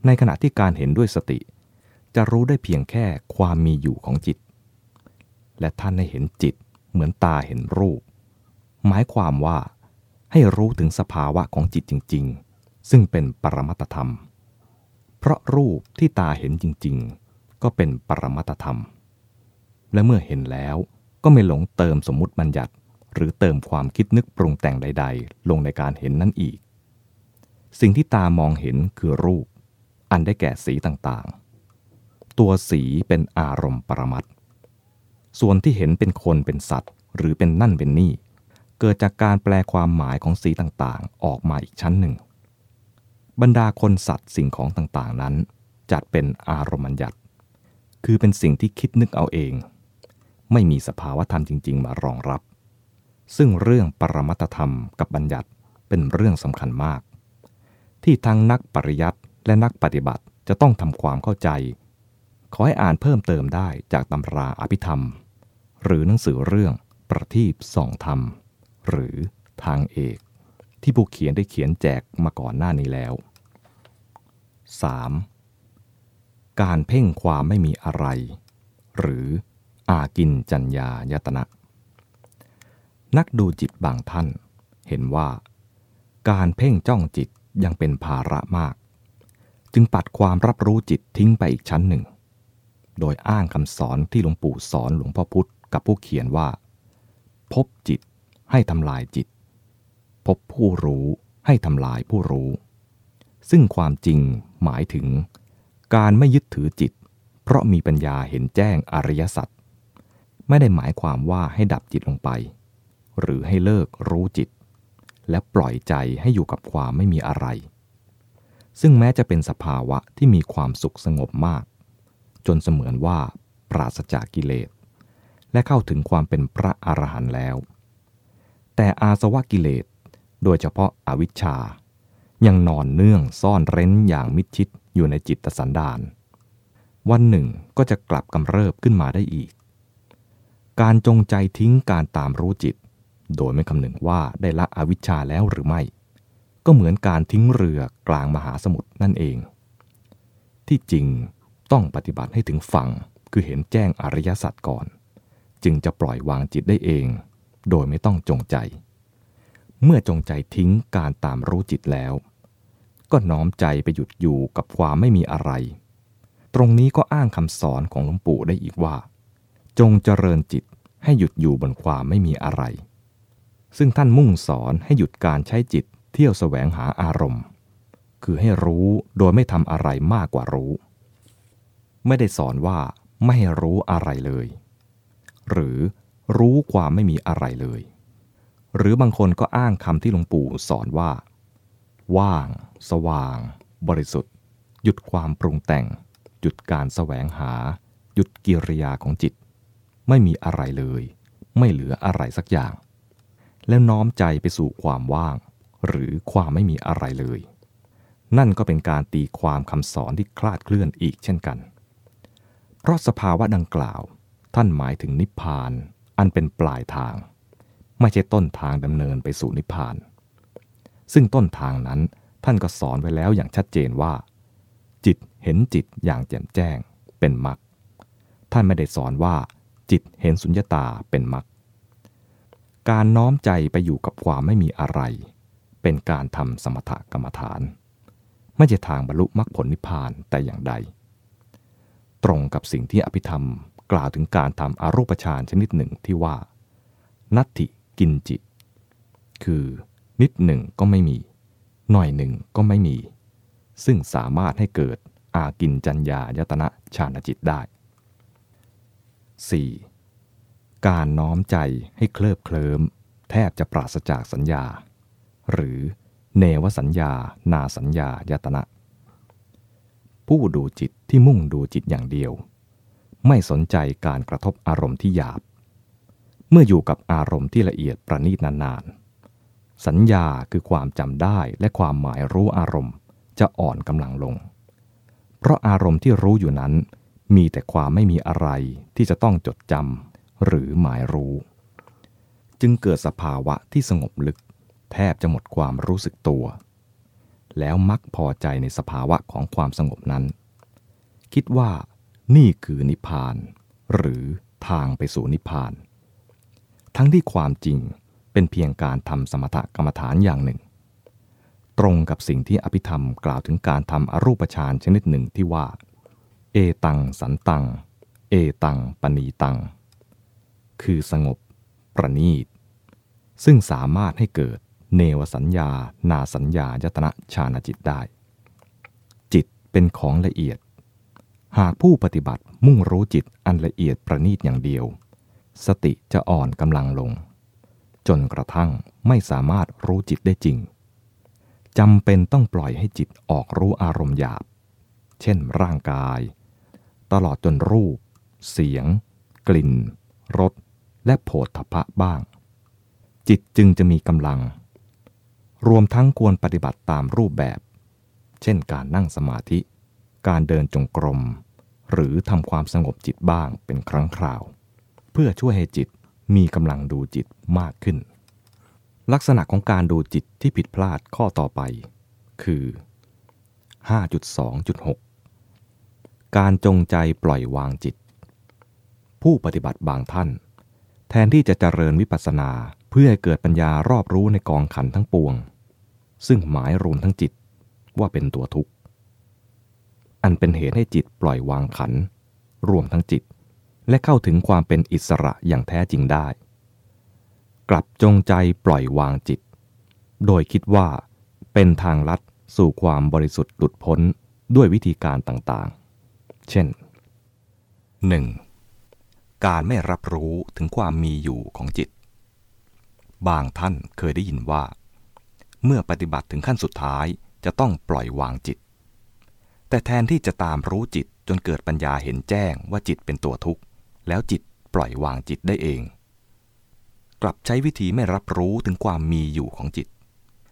[SPEAKER 1] ในขณะที่การเห็นด้วยสติ จะรู้ได้เพียงแค่ความมีอยู่ของจิต และท่านให้เห็นจิตเหมือนตาเห็นรูป หมายความว่า ให้รู้ถึงสภาวะของจิตจริง ๆ ซึ่งเป็นปรมัตธรรม เพราะรูปที่ตาเห็นจริง ๆ ก็เป็นปรมัตธรรม และเมื่อเห็นแล้วก็ไม่หลงเติมสมมุติบัญญัติ หรือเติมความคิดนึกปรุงแต่งใด ๆ ลงในการเห็นนั่นอีก สิ่งที่ตามองเห็นคือรูป อันได้แก่สีต่างๆ ตัวสีเป็นอารมณ์ปรมัตส่วนที่เห็นเป็นคนเป็นสัตว์ หรือเป็นนั่นเป็นนี่ เกิดจากการแปลความหมายของสีต่างๆ ออกมาอีกชั้นหนึ่ง บรรดาคนสัตว์สิ่งของต่างๆนั้น จัดเป็นอารมณ์ัญญัติ คือเป็นสิ่งที่คิดนึกเอาเอง ไม่มีสภาวะธรรมจริง ๆ มารองรับ ซึ่งเรื่องปรมัตธรรมกับบัญญัติเป็นเรื่องสำคัญมาก ที่ทั้งนักปริยัติและนักปฏิบัติจะต้องทำความเข้าใจ ขอให้อ่านเพิ่มเติมได้จากตำราอภิธรรม หรือหนังสือเรื่องประทีปส่องธรรม หรือทางเอก ที่ผู้เขียนได้เขียนแจกมาก่อนหน้านี้แล้ว 3. การเพ่งความไม่มีอะไร หรืออากินจัญญายตนะ นักดูจิตบางท่าน เห็นว่า การเพ่งจ้องจิตยังเป็นภาระมาก จึงปัดความรับรู้จิตทิ้งไปอีกชั้นหนึ่ง โดยอ้างคำสอนที่หลวงปู่สอนหลวงพ่อพุธกับผู้เขียนว่า พบจิต ให้ทำลายจิต พบผู้รู้ให้ทำลายผู้รู้ ซึ่งความจริงหมายถึง การไม่ยึดถือจิต เพราะมีปัญญาเห็นแจ้งอริยสัจไม่ได้หมายความว่าให้ดับจิตลงไป หรือให้เลิกรู้จิต และปล่อยใจให้อยู่กับความไม่มีอะไร ซึ่งแม้จะเป็นสภาวะที่มีความสุขสงบมาก จนเสมือนว่าปราศจากกิเลสและเข้าถึงความเป็นพระอรหันต์แล้ว แต่อาสวะกิเลส โดยเฉพาะอาวิชชา ยังนอนเนื่องซ่อนเร้นอย่างมิดชิดอยู่ในจิตสันดาน วันหนึ่งก็จะกลับกำเริบขึ้นมาได้อีก การจงใจทิ้งการตามรู้จิต โดยไม่คำนึงว่าได้ละอวิชชาแล้วหรือไม่ ก็เหมือนการทิ้งเรือกลางมหาสมุทรนั่นเอง ที่จริงต้องปฏิบัติให้ถึงฝั่งคือเห็นแจ้งอริยสัจก่อน จึงจะปล่อยวางจิตได้เอง โดยไม่ต้องจงใจ เมื่อจงใจทิ้งการตามรู้จิตแล้ว ก็น้อมใจไปหยุดอยู่กับความไม่มีอะไร ตรงนี้ก็อ้างคำสอนของหลวงปู่ได้อีกว่า จงเจริญจิตให้หยุดอยู่บนความไม่มีอะไร ซึ่งท่านมุ่งสอนให้หยุดการใช้จิตเที่ยวแสวงหาอารมณ์ คือให้รู้โดยไม่ทำอะไรมากกว่ารู้ ไม่ได้สอนว่าไม่รู้อะไรเลย หรือ รู้ความไม่มีอะไรเลย หรือบางคนก็อ้างคำที่หลวงปู่สอนว่า ว่าง สว่าง บริสุทธิ์ หยุดความปรุงแต่ง หยุดการแสวงหา หยุดกิริยาของจิต ไม่มีอะไรเลย ไม่เหลืออะไรสักอย่าง แล้วน้อมใจไปสู่ความว่าง หรือความไม่มีอะไรเลย นั่นก็เป็นการตีความคำสอนที่คลาดเคลื่อนอีกเช่นกัน เพราะสภาวะดังกล่าวท่านหมายถึงนิพพาน อันเป็นปลายทาง ไม่ใช่ต้นทางดำเนินไปสู่นิพพาน ซึ่งต้นทางนั้นท่านก็สอนไว้แล้วอย่างชัดเจนว่า จิตเห็นจิตอย่างแจ่มแจ้งเป็นมรรคท่านไม่ได้สอนว่า จิตเห็นสุญญตาเป็นมรรคการน้อมใจไปอยู่กับความไม่มีอะไร เป็นการทำสมถกรรมฐาน ไม่ใช่ทางบรรลุมรรคผลนิพพานแต่อย่างใด ตรงกับสิ่งที่อภิธรรม กล่าวถึงการทำอารูปฌานชนิดหนึ่งที่ว่า นัตถิกินจิ คือนิดหนึ่งก็ไม่มี หน่อยหนึ่งก็ไม่มี ซึ่งสามารถให้เกิดอากินจัญญายตนะฌานจิตได้ 4. การน้อมใจให้เคลิบเคลิมแทบจะปราศจากสัญญา หรือเนวสัญญา นาสัญญายตนะ ผู้ดูจิตที่มุ่งดูจิตอย่างเดียว ไม่สนใจการกระทบอารมณ์ที่หยาบ เมื่ออยู่กับอารมณ์ที่ละเอียดประณีตนานๆ สัญญาคือความจำได้และความหมายรู้อารมณ์จะอ่อนกำลังลง เพราะอารมณ์ที่รู้อยู่นั้น มีแต่ความไม่มีอะไรที่จะต้องจดจำหรือหมายรู้ จึงเกิดสภาวะที่สงบลึก แทบจะหมดความรู้สึกตัว แล้วมักพอใจในสภาวะของความสงบนั้น คิดว่า นี่คือนิพพาน หรือทางไปสู่นิพพาน ทั้งที่ความจริงเป็นเพียงการทำสมถกรรมฐานอย่างหนึ่ง ตรงกับสิ่งที่อภิธรรมกล่าวถึงการทำอรูปฌานชนิดหนึ่งที่ว่า เอตังสันตัง เอตังปณีตัง คือสงบ ประณีต ซึ่งสามารถให้เกิดเนวสัญญา นาสัญญายตนะฌานจิตได้ จิตเป็นของละเอียด หากผู้ปฏิบัติมุ่งรู้จิตอันละเอียดประณีตอย่างเดียว สติจะอ่อนกำลังลง จนกระทั่งไม่สามารถรู้จิตได้จริงจำเป็นต้องปล่อยให้จิตออกรู้อารมณ์หยาบ เช่นร่างกาย ตลอดจนรูป เสียง กลิ่น รส และโผฏฐพะบ้าง จิตจึงจะมีกำลัง รวมทั้งควรปฏิบัติตามรูปแบบ เช่นการนั่งสมาธิ การเดินจงกรม หรือทำความสงบจิตบ้างเป็นครั้งคราว เพื่อช่วยให้จิตมีกำลังดูจิตมากขึ้น ลักษณะของการดูจิตที่ผิดพลาดข้อต่อไป คือ 5.2.6 การจงใจปล่อยวางจิต ผู้ปฏิบัติบางท่าน แทนที่จะเจริญวิปัสสนาเพื่อให้เกิดปัญญารอบรู้ในกองขันทั้งปวง ซึ่งหมายรวมทั้งจิตว่าเป็นตัวทุกข์ อันเป็นเหตุให้จิตปล่อยวางขัน รวมทั้งจิต และเข้าถึงความเป็นอิสระอย่างแท้จริงได้ กลับจงใจปล่อยวางจิต โดยคิดว่า เป็นทางลัดสู่ความบริสุทธิ์หลุดพ้นด้วยวิธีการต่างๆ เช่น 1. การไม่รับรู้ถึงความมีอยู่ของจิต บางท่านเคยได้ยินว่า เมื่อปฏิบัติถึงขั้นสุดท้ายจะต้องปล่อยวางจิต แต่แทนที่จะตามรู้จิตจนเกิดปัญญาเห็นแจ้งว่าจิตเป็นตัวทุกข์ แล้วจิตปล่อยวางจิตได้เอง กลับใช้วิธีไม่รับรู้ถึงความมีอยู่ของจิต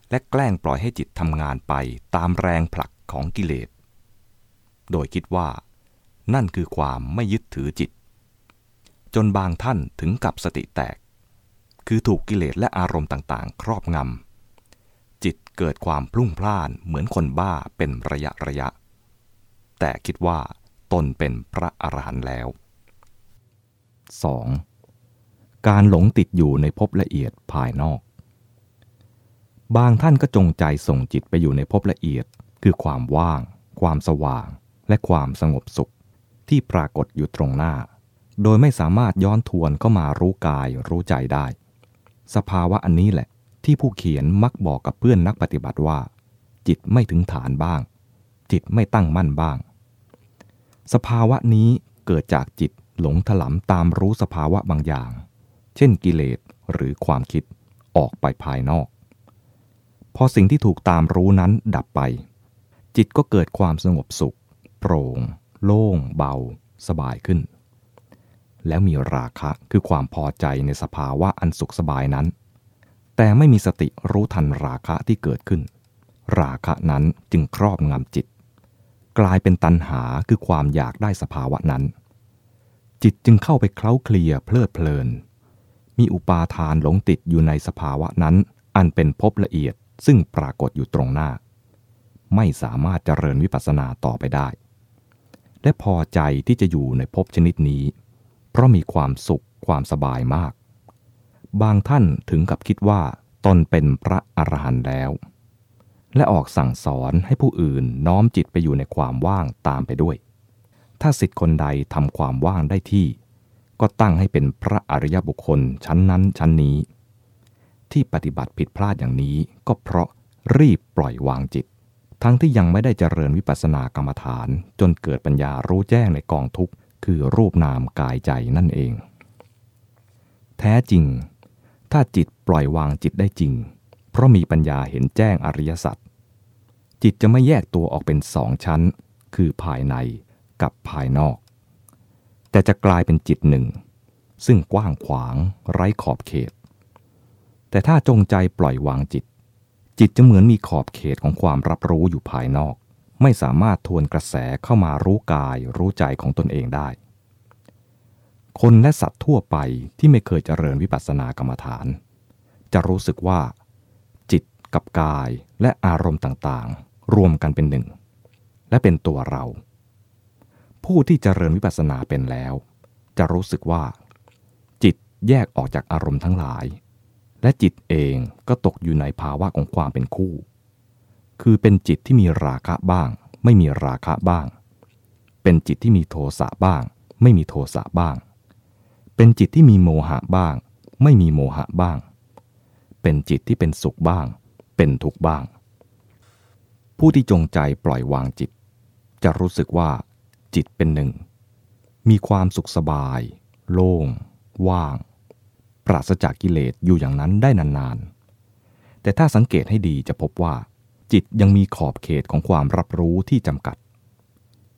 [SPEAKER 1] และแกล้งปล่อยให้จิตทำงานไปตามแรงผลักของกิเลส โดยคิดว่า นั่นคือความไม่ยึดถือจิต จนบางท่านถึงกับสติแตก คือถูกกิเลสและอารมณ์ต่างๆ ครอบงำจิตเกิดความพลุ่งพล่านเหมือนคนบ้าเป็นระยะระยะ แต่คิดว่าตนเป็นพระอรหันต์แล้ว 2. การหลงติดอยู่ในภพละเอียดภายนอก บางท่านก็จงใจส่งจิตไปอยู่ในภพละเอียด คือความว่าง ความสว่าง และความสงบสุข ที่ปรากฏอยู่ตรงหน้า โดยไม่สามารถย้อนทวนเข้ามารู้กายรู้ใจได้ สภาวะอันนี้แหละ ที่ผู้เขียนมักบอกกับเพื่อนนักปฏิบัติว่า จิตไม่ถึงฐานบ้าง จิตไม่ตั้งมั่นบ้าง สภาวะนี้เกิดจากจิตหลงถลำตามรู้สภาวะบางอย่าง เช่นกิเลสหรือความคิดออกไปภายนอก พอสิ่งที่ถูกตามรู้นั้นดับไป จิตก็เกิดความสงบสุข โปร่ง โล่ง เบา สบายขึ้น แล้วมีราคะคือความพอใจในสภาวะอันสุขสบายนั้น แต่ไม่มีสติรู้ทันราคะที่เกิดขึ้น ราคะนั้นจึงครอบงำจิต กลายเป็นตัณหาคือความอยากได้สภาวะนั้น จิตจึงเข้าไปเคล้าเคลียเพลิดเพลิน มีอุปาทานหลงติดอยู่ในสภาวะนั้น อันเป็นภพละเอียดซึ่งปรากฏอยู่ตรงหน้า ไม่สามารถเจริญวิปัสสนาต่อไปได้ และพอใจที่จะอยู่ในภพชนิดนี้ เพราะมีความสุขความสบายมาก บางท่านถึงกับคิดว่าตนเป็นพระอรหันต์แล้ว และออกสั่งสอนให้ผู้อื่นน้อมจิตไปอยู่ในความว่างตามไปด้วย ถ้าสิทธิ์คนใดทำความว่างได้ที่ ก็ตั้งให้เป็นพระอริยบุคคลชั้นนั้นชั้นนี้ ที่ปฏิบัติผิดพลาดอย่างนี้ก็เพราะรีบปล่อยวางจิต ทั้งที่ยังไม่ได้เจริญวิปัสสนากรรมฐาน จนเกิดปัญญารู้แจ้งในกองทุกข์คือรูปนามกายใจนั่นเอง แท้จริง ถ้าจิตปล่อยวางจิตได้จริง เพราะมีปัญญาเห็นแจ้งอริยสัจ จิตจะไม่แยกตัวออกเป็นสองชั้น คือภายในกับภายนอก แต่จะกลายเป็นจิตหนึ่ง ซึ่งกว้างขวางไร้ขอบเขต แต่ถ้าจงใจปล่อยวางจิต จิตจะเหมือนมีขอบเขตของความรับรู้อยู่ภายนอก ไม่สามารถทวนกระแสเข้ามารู้กายรู้ใจของตนเองได้ คนและสัตว์ทั่วไปที่ไม่เคยเจริญวิปัสสนากรรมฐาน จะรู้สึกว่า จิตกับกายและอารมณ์ต่างๆ รวมกันเป็นหนึ่ง และเป็นตัวเรา ผู้ที่เจริญวิปัสสนาเป็นแล้ว จะรู้สึกว่า จิตแยกออกจากอารมณ์ทั้งหลาย และจิตเองก็ตกอยู่ในภาวะของความเป็นคู่ คือเป็นจิตที่มีราคะบ้าง ไม่มีราคะบ้าง เป็นจิตที่มีโทสะบ้าง ไม่มีโทสะบ้าง เป็นจิตที่มีโมหะบ้าง ไม่มีโมหะบ้าง เป็นจิตที่เป็นสุขบ้าง เป็นทุกข์บ้าง ผู้ที่จงใจปล่อยวางจิต จะรู้สึกว่าจิตเป็นหนึ่ง มีความสุขสบาย โล่ง ว่าง ปราศจากกิเลสอยู่อย่างนั้นได้นานๆ แต่ถ้าสังเกตให้ดีจะพบว่า จิตยังมีขอบเขตของความรับรู้ที่จำกัด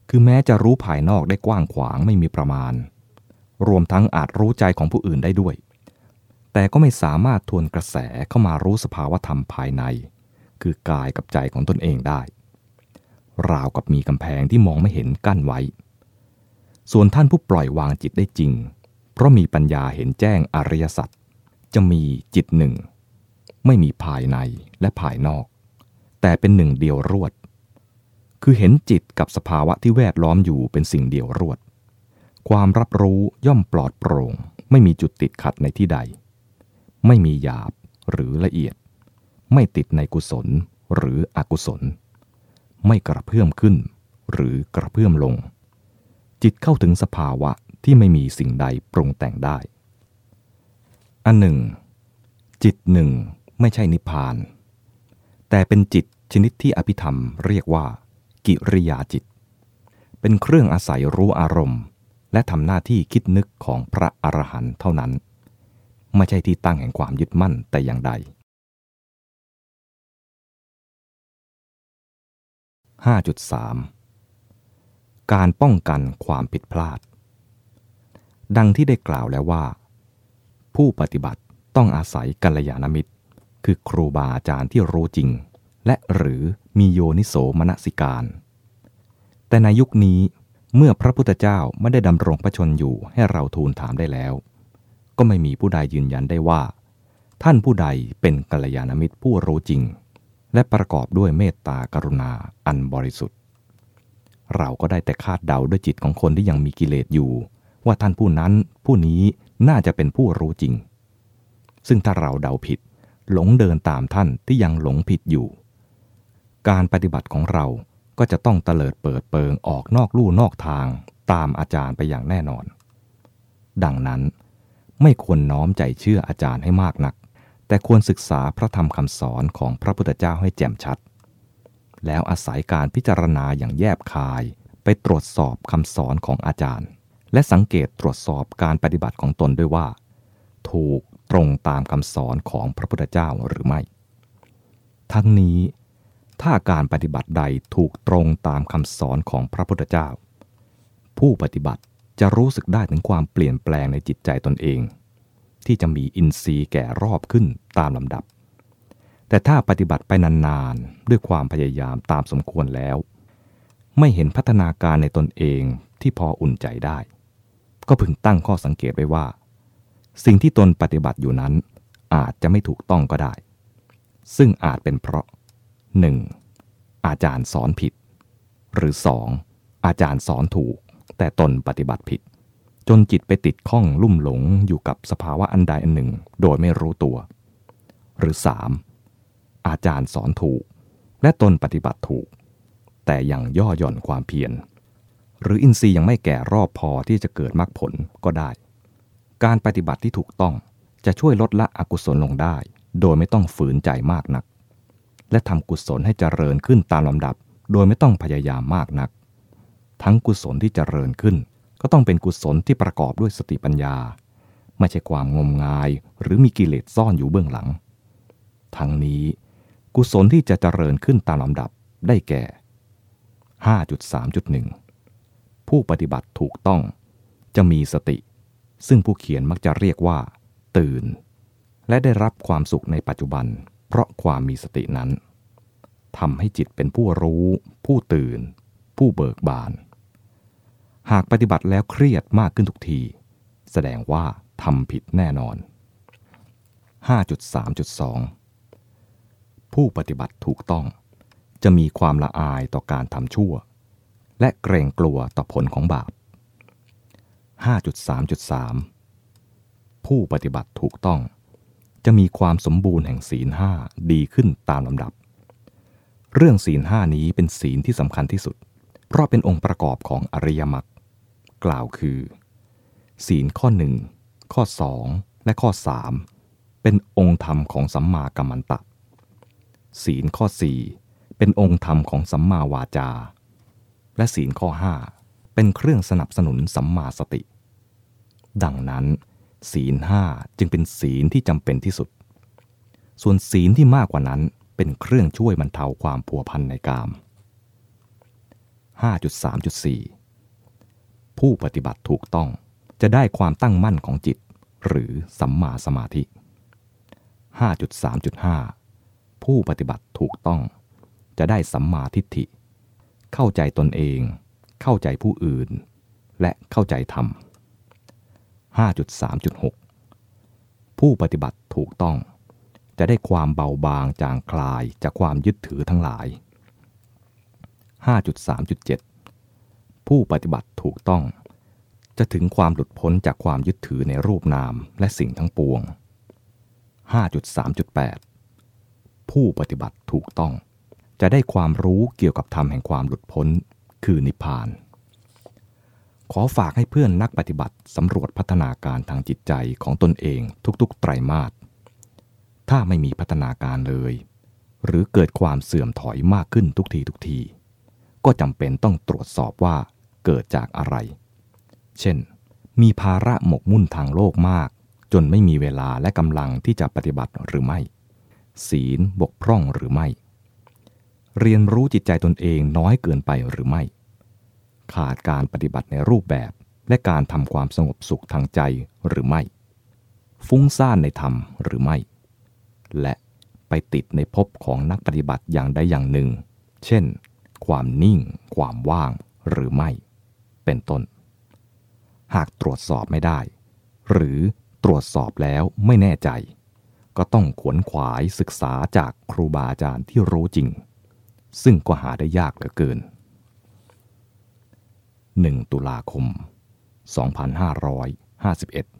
[SPEAKER 1] คือแม้จะรู้ภายนอกได้กว้างขวางไม่มีประมาณ รวมทั้งอาจรู้ใจของผู้อื่นได้ด้วย แต่ก็ไม่สามารถทวนกระแสเข้ามารู้สภาวธรรมภายใน คือกายกับใจของตนเองได้ ราวกับมีกำแพงที่มองไม่เห็นกั้นไว้ ส่วนท่านผู้ปล่อยวางจิตได้จริง เพราะมีปัญญาเห็นแจ้งอริยสัจจะมีจิตหนึ่ง ไม่มีภายในและภายนอก แต่เป็นหนึ่งเดียวรวด คือเห็นจิตกับสภาวะที่แวดล้อมอยู่เป็นสิ่งเดียวรวด ความรับรู้ย่อมปลอดโปร่ง ไม่มีจุดติดขัดในที่ใด ไม่มีหยาบหรือละเอียด ไม่ติดในกุศลหรืออกุศล ไม่กระเพื่อมขึ้น หรือกระเพื่อมลง จิตเข้าถึงสภาวะที่ไม่มีสิ่งใดปรุงแต่งได้ อันหนึ่ง จิตหนึ่งไม่ใช่นิพพาน แต่เป็นจิตชนิดที่อภิธรรมเรียกว่า กิริยาจิต เป็นเครื่องอาศัยรู้อารมณ์ และทำหน้าที่คิดนึกของพระอรหันต์เท่านั้น ไม่ใช่ที่ตั้งแห่งความยึดมั่นแต่อย่างใด 5.3 การป้องกันความผิดพลาด ดังที่ได้กล่าวแล้วว่า ผู้ปฏิบัติต้องอาศัยกัลยาณมิตร คือครูบาอาจารย์ที่รู้จริง และหรือมีโยนิโสมนสิการ แต่ในยุคนี้เมื่อพระพุทธเจ้าไม่ได้ดำรงพระชนอยู่ให้เราทูลถามได้แล้ว ก็ไม่มีผู้ใดยืนยันได้ว่า ท่านผู้ใดเป็นกัลยาณมิตรผู้รู้จริง และประกอบด้วยเมตตากรุณาอันบริสุทธิ์ เราก็ได้แต่คาดเดาด้วยจิตของคนที่ยังมีกิเลสอยู่ ว่าท่านผู้นั้นผู้นี้น่าจะเป็นผู้รู้จริง ซึ่งถ้าเราเดาผิด หลงเดินตามท่านที่ยังหลงผิดอยู่ การปฏิบัติของเราก็จะต้องเตลิดเปิดเปิงออกนอกลู่นอกทางตามอาจารย์ไปอย่างแน่นอน ดังนั้นไม่ควรน้อมใจเชื่ออาจารย์ให้มากนัก แต่ควรศึกษาพระธรรมคำสอนของพระพุทธเจ้าให้แจ่มชัด แล้วอาศัยการพิจารณาอย่างแยบคาย ไปตรวจสอบคำสอนของอาจารย์ และสังเกตตรวจสอบการปฏิบัติของตนด้วยว่า ถูกตรงตามคำสอนของพระพุทธเจ้าหรือไม่ ทั้งนี้ ถ้าการปฏิบัติใดถูกตรงตามคำสอนของพระพุทธเจ้า ผู้ปฏิบัติจะรู้สึกได้ถึงความเปลี่ยนแปลงในจิตใจตนเอง ที่จะมีอินทรีย์แก่รอบขึ้นตามลำดับ แต่ถ้าปฏิบัติไปนานๆ ด้วยความพยายามตามสมควรแล้ว ไม่เห็นพัฒนาการในตนเองที่พออุ่นใจได้ ก็พึงตั้งข้อสังเกตไว้ว่า สิ่งที่ตนปฏิบัติอยู่นั้นอาจจะไม่ถูกต้องก็ได้ ซึ่งอาจเป็นเพราะ 1. อาจารย์สอนผิด หรือ 2. อาจารย์สอนถูก แต่ตนปฏิบัติผิด จนจิตไปติดข้องลุ่มหลงอยู่กับสภาวะอันใดอันหนึ่ง โดยไม่รู้ตัว หรือ 3. อาจารย์สอนถูก และตนปฏิบัติถูก แต่ยังย่อหย่อนความเพียรหรืออินทรีย์ยังไม่แก่รอบพอที่จะเกิดมรรคผลก็ได้ การปฏิบัติที่ถูกต้องจะช่วยลดละอกุศลลงได้ โดยไม่ต้องฝืนใจมากนัก และทำกุศลให้เจริญขึ้นตามลำดับ โดยไม่ต้องพยายามมากนัก ทั้งกุศลที่เจริญขึ้น ก็ต้องเป็นกุศลที่ประกอบด้วยสติปัญญา ไม่ใช่ความงมงายหรือมีกิเลสซ่อนอยู่เบื้องหลัง ทั้งนี้ กุศลที่จะเจริญขึ้นตามลำดับได้แก่ 5.3.1 ผู้ปฏิบัติถูกต้อง จะมีสติ ซึ่งผู้เขียนมักจะเรียกว่า ตื่น และได้รับความสุขในปัจจุบัน เพราะความมีสตินั้นทำให้จิตเป็นผู้รู้ ผู้ตื่น ผู้เบิกบาน หากปฏิบัติแล้วเครียดมากขึ้นทุกที แสดงว่าทำผิดแน่นอน 5.3.2 ผู้ปฏิบัติถูกต้อง จะมีความละอายต่อการทำชั่ว และเกรงกลัวต่อผลของบาป 5.3.3 ผู้ปฏิบัติถูกต้อง จะมีความสมบูรณ์แห่งศีลห้าดีขึ้นตามลำดับ เรื่องศีลห้านี้เป็นศีลที่สำคัญที่สุด เพราะเป็นองค์ประกอบของอริยมรรค กล่าวคือ ศีลข้อหนึ่งข้อ 2 และข้อ 3 เป็นองค์ธรรมของสัมมากัมมันตะ ศีลข้อ 4 เป็นองค์ธรรมของสัมมาวาจา และศีลข้อ 5 เป็นเครื่องสนับสนุนสัมมาสติ ดังนั้น ศีลห้าจึงเป็นศีลที่จำเป็นที่สุด ส่วนศีลที่มากกว่านั้นเป็นเครื่องช่วยบรรเทาความผัวพันในกาม 5.3.4 ผู้ปฏิบัติถูกต้อง จะได้ความตั้งมั่นของจิต หรือสัมมาสมาธิ 5.3.5 ผู้ปฏิบัติถูกต้อง จะได้สัมมาทิฏฐิ เข้าใจตนเอง เข้าใจผู้อื่น และเข้าใจธรรม 5.3.6 ผู้ปฏิบัติถูกต้อง จะได้ความเบาบางจางคลายจากความยึดถือทั้งหลาย 5.3.7 ผู้ปฏิบัติ ถูกต้อง จะถึงความหลุดพ้นจากความยึดถือในรูปนามและสิ่งทั้งปวง 5.3.8 ผู้ปฏิบัติถูกต้อง จะได้ความรู้เกี่ยวกับธรรมแห่งความหลุดพ้น คือนิพพาน ขอฝากให้เพื่อนนักปฏิบัติสำรวจพัฒนาการทางจิตใจของตนเองทุกๆ ไตรมาสถ้าไม่มีพัฒนาการเลย หรือเกิดความเสื่อมถอยมากขึ้นทุกทีทุกที ก็จำเป็นต้องตรวจสอบว่า เกิดจากอะไร เช่น มีภาระหมกมุ่นทางโลกมาก จนไม่มีเวลาและกำลังที่จะปฏิบัติหรือไม่ ศีลบกพร่องหรือไม่ เรียนรู้จิตใจตนเองน้อยเกินไปหรือไม่ ขาดการปฏิบัติในรูปแบบ และการทำความสงบสุขทางใจหรือไม่ ฟุ้งซ่านในธรรมหรือไม่ และไปติดในภพของนักปฏิบัติอย่างใดอย่างหนึ่ง เช่น ความนิ่ง ความว่าง หรือไม่ เป็นต้น หากตรวจสอบไม่ได้ หรือตรวจสอบแล้วไม่แน่ใจ ก็ต้องขวนขวายศึกษาจากครูบาอาจารย์ที่รู้จริง ซึ่งก็หาได้ยากเหลือเกิน 1 ตุลาคม 2551